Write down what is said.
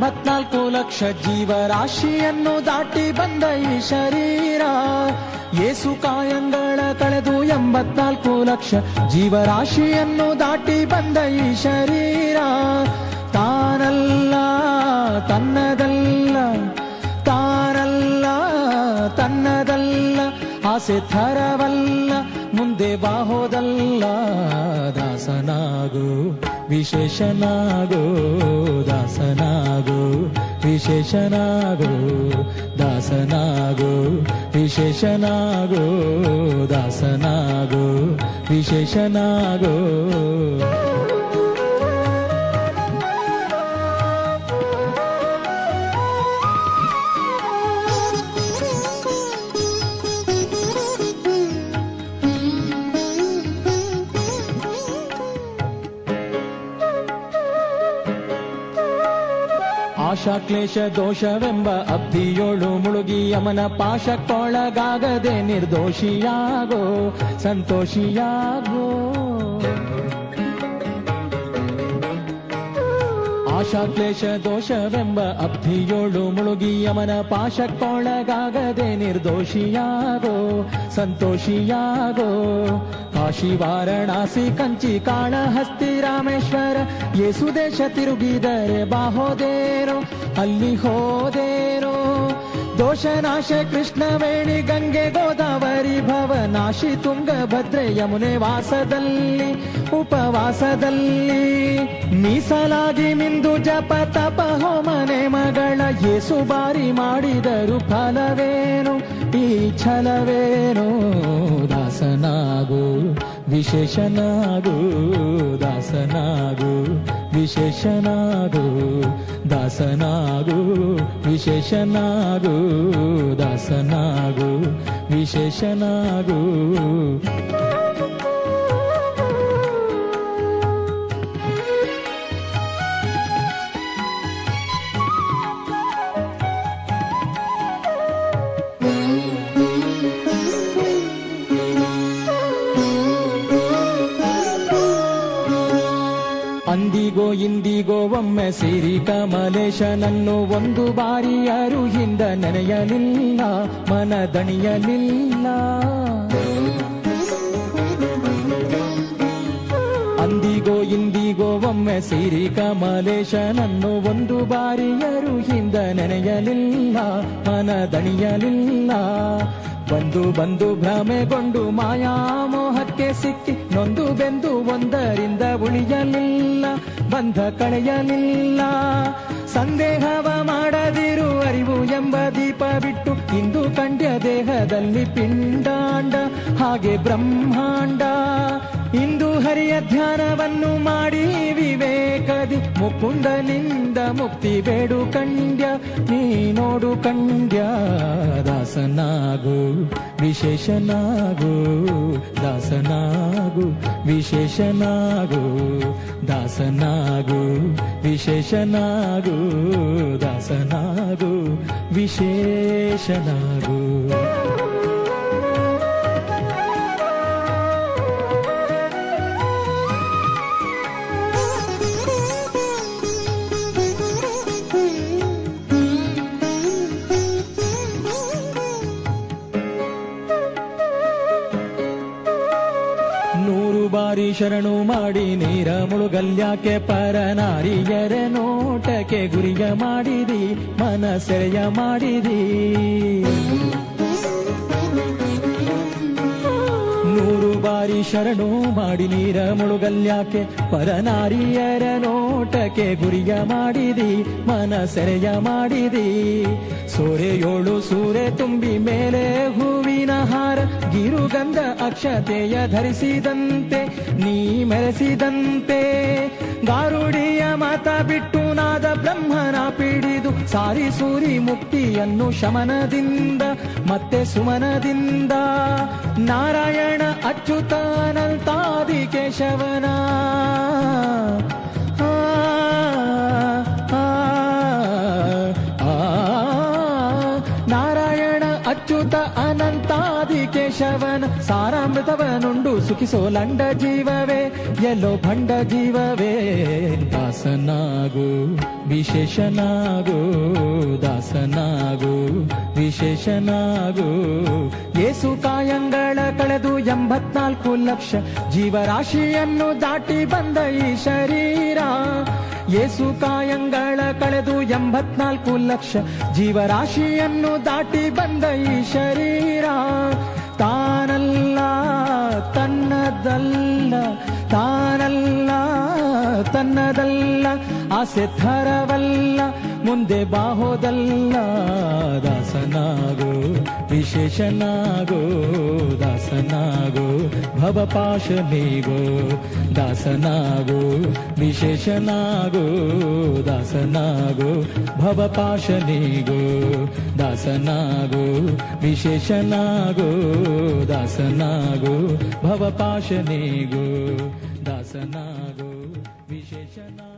ಎಂಬತ್ನಾಲ್ಕು ಲಕ್ಷ ಜೀವರಾಶಿಯನ್ನು ದಾಟಿ ಬಂದ ಈ ಶರೀರ, ಏಸು ಕಾಯಂಗಳ ಕಳೆದು ಎಂಬತ್ನಾಲ್ಕು ಲಕ್ಷ ಜೀವರಾಶಿಯನ್ನು ದಾಟಿ ಬಂದ ಈ ಶರೀರ, ತಾನಲ್ಲ, ತನ್ನದಲ್ಲ ತಾನಲ್ಲ, ತನ್ನದಲ್ಲ, ಆಸೆ ಥರವಲ್ಲ, ಮುಂದೆ ಬಾಹೋದಲ್ಲ ದಾಸನಾಗು, ವಿಶೇಷನಾಗೋ. ದಾಸನಾಗೋ ವಿಶೇಷನಾಗೋ ದಾಸನಾಗೋ ವಿಶೇಷನಾಗೋ ದಾಸನಾಗೋ ವಿಶೇಷನಾಗೋ ಆಶಾ ಕ್ಲೇಶ ದೋಷವೆಂಬ ಅಬ್ಧಿಯೋಳು ಮುಳುಗಿ ಯಮನ ಪಾಶಕ್ಕೊಳಗಾಗದೆ ನಿರ್ದೋಷಿಯಾಗೋ ಸಂತೋಷಿಯಾಗೋ. ಆಶಾ ಕ್ಲೇಶ ದೋಷವೆಂಬ ಅಬ್ಧಿಯೋಳು ಮುಳುಗಿ ಯಮನ ಪಾಶಕ್ಕೊಳಗಾಗದೆ ನಿರ್ದೋಷಿಯಾಗೋ, ಸಂತೋಷಿಯಾಗೋ. ಕಾಶಿ ವಾರಣಾಸಿ ಕಂಚಿ ಕಾಳಹಸ್ತಿ ರಾಮೇಶ್ವರ ಯೇಸುದೇಶ ತಿರುಗಿದರೆ ಬಾಹೋದೇರೋ, ಅಲ್ಲಿ ಹೋದೇರೋ. ದೋಷನಾಶ ಕೃಷ್ಣವೇಣಿ ಗಂಗೆ ಗೋದಾವರಿ ಭವನಾಶಿ ತುಂಗಭದ್ರೆ ಯಮುನೆ ವಾಸದಲ್ಲಿ, ಉಪವಾಸದಲ್ಲಿ. ಮೀಸಲಾಗಿ ಮಿಂದು ಜಪ ತಪ ಹೋಮನೆ ಮಗಳ ಯೇಸು ಬಾರಿ ಮಾಡಿದರು ಫಲವೇನು? ಈ ಛಲವೇನು? ದಾಸನಾಗು, ವಿಶೇಷನಾಗು ದಾಸನಾಗು ವಿಶೇಷನಾಗು ದಾಸನಾಗು ವಿಶೇಷನಾಗು ದಾಸನಾಗು, ವಿಶೇಷನಾಗು. ಇಂದಿಗೋ ಒಮ್ಮೆ ಸಿರಿ ಕಮಲೇಶನನ್ನು ಒಂದು ಬಾರಿ ಯಾರು ಹಿಂದ ನೆನೆಯಲಿಲ್ಲ, ಮನದಣಿಯಲಿಲ್ಲ. ಅಂದಿಗೋ ಇಂದಿಗೋ ಒಮ್ಮೆ ಸಿರಿ ಕಮಲೇಶನನ್ನು ಒಂದು ಬಾರಿಯರು ಹಿಂದ ನೆನೆಯಲಿಲ್ಲ, ಮನದಣಿಯಲಿಲ್ಲ. ಬಂದು ಬಂದು ಭ್ರಮೆಗೊಂಡು ಮಾಯಾಮೋಹಕ್ಕೆ ಸಿಕ್ಕಿ, ನೊಂದು ಬೆಂದು ಒಂದರಿಂದ ಉಳಿಯಲಿಲ್ಲ. ಬಂಧ ಕಳೆಯಲಿಲ್ಲ. ಸಂದೇಹವ ಮಾಡದಿರು ಅರಿವು ಎಂಬ ದೀಪ ಬಿಟ್ಟು ಇಂದು ಕಂಡ್ಯ ದೇಹದಲ್ಲಿ ಪಿಂಡಾಂಡ, ಹಾಗೆ ಬ್ರಹ್ಮಾಂಡ. ಇಂದು ಹರಿಯ ಧ್ಯಾನವನ್ನು ಮಾಡಿ ಮುಕುಂದನಿಂದ ಮುಕ್ತಿ ಬೇಡು ಕಂಡ್ಯ ನೀ ನೋಡು ಕಂಡ್ಯ ದಾಸನಾಗು ವಿಶೇಷನಾಗು ದಾಸನಾಗು ವಿಶೇಷನಾಗು ದಾಸನಾಗು ವಿಶೇಷನಾಗು ದಾಸನಾಗು ವಿಶೇಷನಾಗು ಬಾರಿ ಶರಣು ಮಾಡಿ ನೀರ ಮುಳುಗಲ್ಯಾಕೆ ಪರನಾರಿಯರ ನೋಟಕ್ಕೆ ಗುರಿಯ ಮಾಡಿದಿ ಮನಸೆರೆಯ ಮಾಡಿದಿ. ನೂರು ಬಾರಿ ಶರಣು ಮಾಡಿ ನೀರ ಮುಳುಗಲ್ಯಾಕೆ, ಪರನಾರಿಯರ ನೋಟಕ್ಕೆ ಗುರಿಯ ಮಾಡಿದಿ, ಮನಸೆರೆಯ ಮಾಡಿದಿ. ಸೂರೆಯೋಳು ಸೂರೆ ತುಂಬಿ ಮೇಲೆ ಹೂವಿನ ಹಾರ, ಗಿರುಗಂಧ ಅಕ್ಷತೆಯ ಧರಿಸಿದಂತೆ, ನೀ ಮೆರೆಸಿದಂತೆ. ಗಾರುಡಿಯ ಮಾತಾ ಬಿಟ್ಟು ನಾದ ಬ್ರಹ್ಮನ ಪಿಡಿದು ಸಾರಿ ಸೂರಿ ಮುಕ್ತಿಯನ್ನು ಶಮನದಿಂದ ಮತ್ತೆ ಸುಮನದಿಂದ ನಾರಾಯಣ ಅಚ್ಯುತಾನಂತಾದಿ ಕೇಶವನ ನಾರಾಯಣ ಅಚ್ಯುತ ಅನಂತಾದಿ ಕೇಶವ ವಿಷವನ ಸಾರಾಮೃತವನುಂಡು ಸುಖಿಸೋ ಲಂಡ ಜೀವವೇ, ಎಲ್ಲೋ ಭಂಡ ಜೀವವೇ. ದಾಸನಾಗು, ವಿಶೇಷನಾಗು ದಾಸನಾಗು, ವಿಶೇಷನಾಗು. ಏಸು ಕಾಯಂಗಳ ಕಳೆದು ಎಂಬತ್ನಾಲ್ಕು ಲಕ್ಷ ಜೀವರಾಶಿಯನ್ನು ದಾಟಿ ಬಂದ ಈ ಶರೀರ. ಏಸು ಕಾಯಂಗಳ ಕಳೆದು ಎಂಬತ್ನಾಲ್ಕು ಲಕ್ಷ ಜೀವರಾಶಿಯನ್ನು ದಾಟಿ ಬಂದ ಈ ಶರೀರ. ತನ್ನದಲ್ಲ ತಾನಲ್ಲ. ತನ್ನದಲ್ಲ ಆಸೆ ಥರವಲ್ಲ, ಮುಂದೆ ಬಾಹೋದಲ್ಲ, ದಾಸನಾಗೋ, ವಿಶೇಷನಾಗೋ, ದಾಸನಾಗೋ, ಭವಪಾಶನೇಗೋ, ದಾಸನಾಗೋ, ವಿಶೇಷನಾಗೋ, ದಾಸನಾಗೋ, ಭವಪಾಶನೇಗೋ, ದಾಸನಾಗೋ, ವಿಶೇಷನಾಗೋ, ದಾಸನಾಗೋ, ಭವಪಾಶನೇಗೋ. ದಾಸನಾಗೋ ವಿಶೇಷನಾ